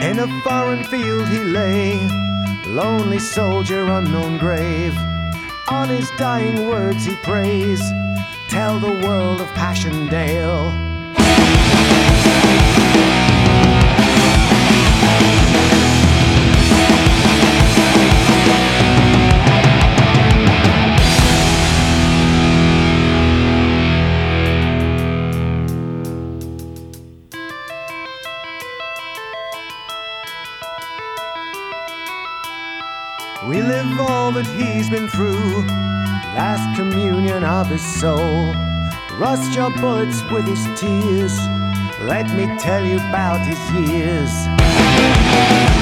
In a foreign field he lay, lonely soldier, unknown grave. On his dying words he prays, tell the world of Passchendaele. We live all that he's been through, last communion of his soul. Rust your bullets with his tears, let me tell you about his years.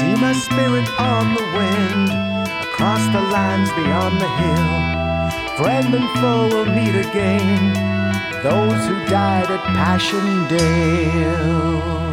See my spirit on the wind, across the lands beyond the hill. Friend and foe will meet again, those who died at Passchendaele.